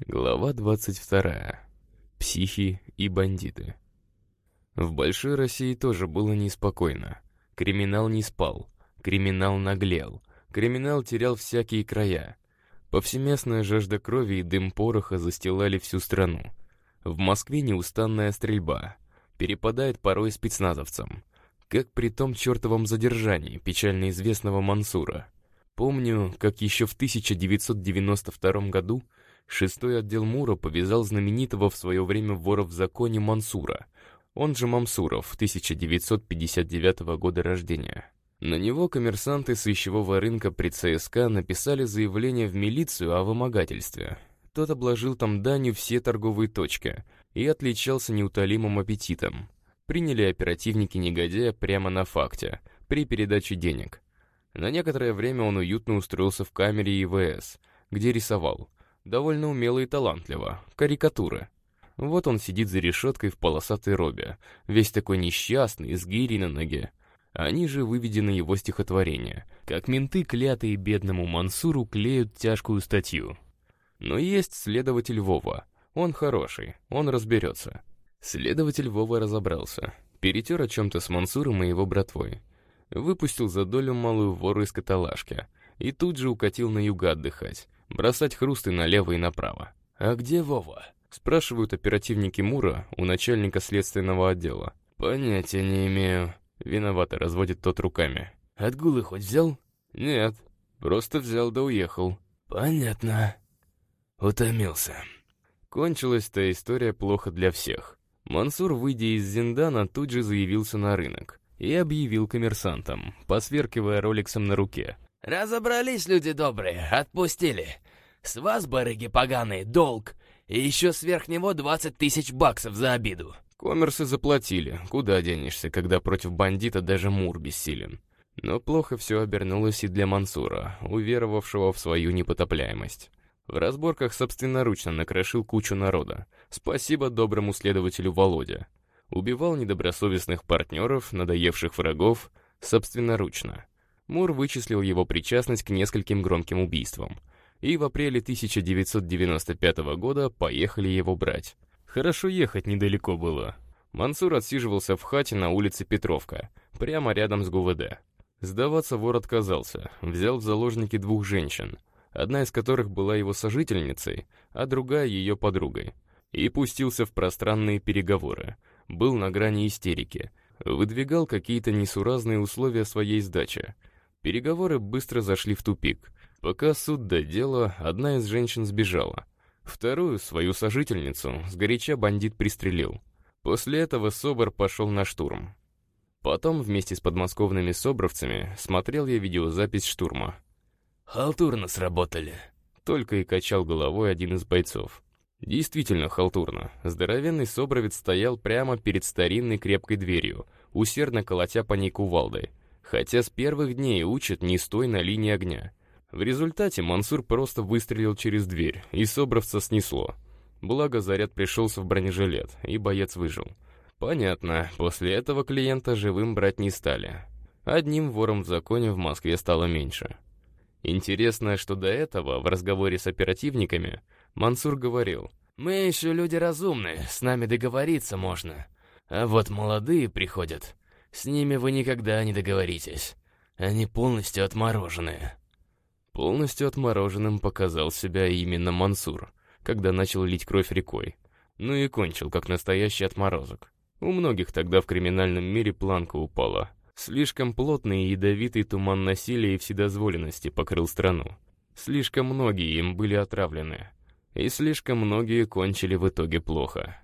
Глава 22. Психи и бандиты. В большой России тоже было неспокойно. Криминал не спал, криминал наглел, криминал терял всякие края. Повсеместная жажда крови и дым пороха застилали всю страну. В Москве неустанная стрельба. Перепадает порой спецназовцам. Как при том чертовом задержании печально известного Мансура. Помню, как еще в 1992 году Шестой отдел Мура повязал знаменитого в свое время вора в законе Мансура, он же Мамсуров, 1959 года рождения. На него коммерсанты с вещевого рынка при ЦСК написали заявление в милицию о вымогательстве. Тот обложил там данью все торговые точки и отличался неутолимым аппетитом. Приняли оперативники негодяя прямо на факте, при передаче денег. На некоторое время он уютно устроился в камере ИВС, где рисовал довольно умело и талантливо, карикатуры. Вот он сидит за решеткой в полосатой робе, весь такой несчастный, с гирей на ноге. Они же выведены его стихотворения, как менты, клятые бедному Мансуру, клеют тяжкую статью. Но есть следователь Вова. Он хороший, он разберется. Следователь Вова разобрался. Перетер о чем-то с Мансуром и его братвой. Выпустил за долю малую вору из каталажки. И тут же укатил на юга отдыхать бросать хрусты налево и направо. «А где Вова?» — спрашивают оперативники Мура у начальника следственного отдела. «Понятия не имею». Виновато разводит тот руками. «Отгулы хоть взял?» «Нет, просто взял да уехал». «Понятно». Утомился. Кончилась та история плохо для всех. Мансур, выйдя из Зиндана, тут же заявился на рынок и объявил коммерсантам, посверкивая роликсом на руке. «Разобрались, люди добрые, отпустили. С вас, барыги поганые, долг, и еще сверх него 20 тысяч баксов за обиду». Коммерсы заплатили, куда денешься, когда против бандита даже Мур бессилен. Но плохо все обернулось и для Мансура, уверовавшего в свою непотопляемость. В разборках собственноручно накрошил кучу народа. Спасибо доброму следователю Володя. Убивал недобросовестных партнеров, надоевших врагов, собственноручно. Мур вычислил его причастность к нескольким громким убийствам. И в апреле 1995 года поехали его брать. Хорошо ехать недалеко было. Мансур отсиживался в хате на улице Петровка, прямо рядом с ГУВД. Сдаваться вор отказался, взял в заложники двух женщин, одна из которых была его сожительницей, а другая ее подругой. И пустился в пространные переговоры. Был на грани истерики. Выдвигал какие-то несуразные условия своей сдачи. Переговоры быстро зашли в тупик. Пока суд до дела, одна из женщин сбежала. Вторую, свою сожительницу, сгоряча бандит пристрелил. После этого Собор пошел на штурм. Потом вместе с подмосковными собровцами смотрел я видеозапись штурма. «Халтурно сработали», — только и качал головой один из бойцов. Действительно халтурно. Здоровенный собровец стоял прямо перед старинной крепкой дверью, усердно колотя по ней кувалдой хотя с первых дней учат не стой на линии огня. В результате Мансур просто выстрелил через дверь, и Собровца снесло. Благо, заряд пришелся в бронежилет, и боец выжил. Понятно, после этого клиента живым брать не стали. Одним вором в законе в Москве стало меньше. Интересно, что до этого, в разговоре с оперативниками, Мансур говорил, «Мы еще люди разумные, с нами договориться можно. А вот молодые приходят, с ними вы никогда не договоритесь. Они полностью отмороженные». Полностью отмороженным показал себя именно Мансур, когда начал лить кровь рекой. Ну и кончил, как настоящий отморозок. У многих тогда в криминальном мире планка упала. Слишком плотный и ядовитый туман насилия и вседозволенности покрыл страну. Слишком многие им были отравлены. И слишком многие кончили в итоге плохо.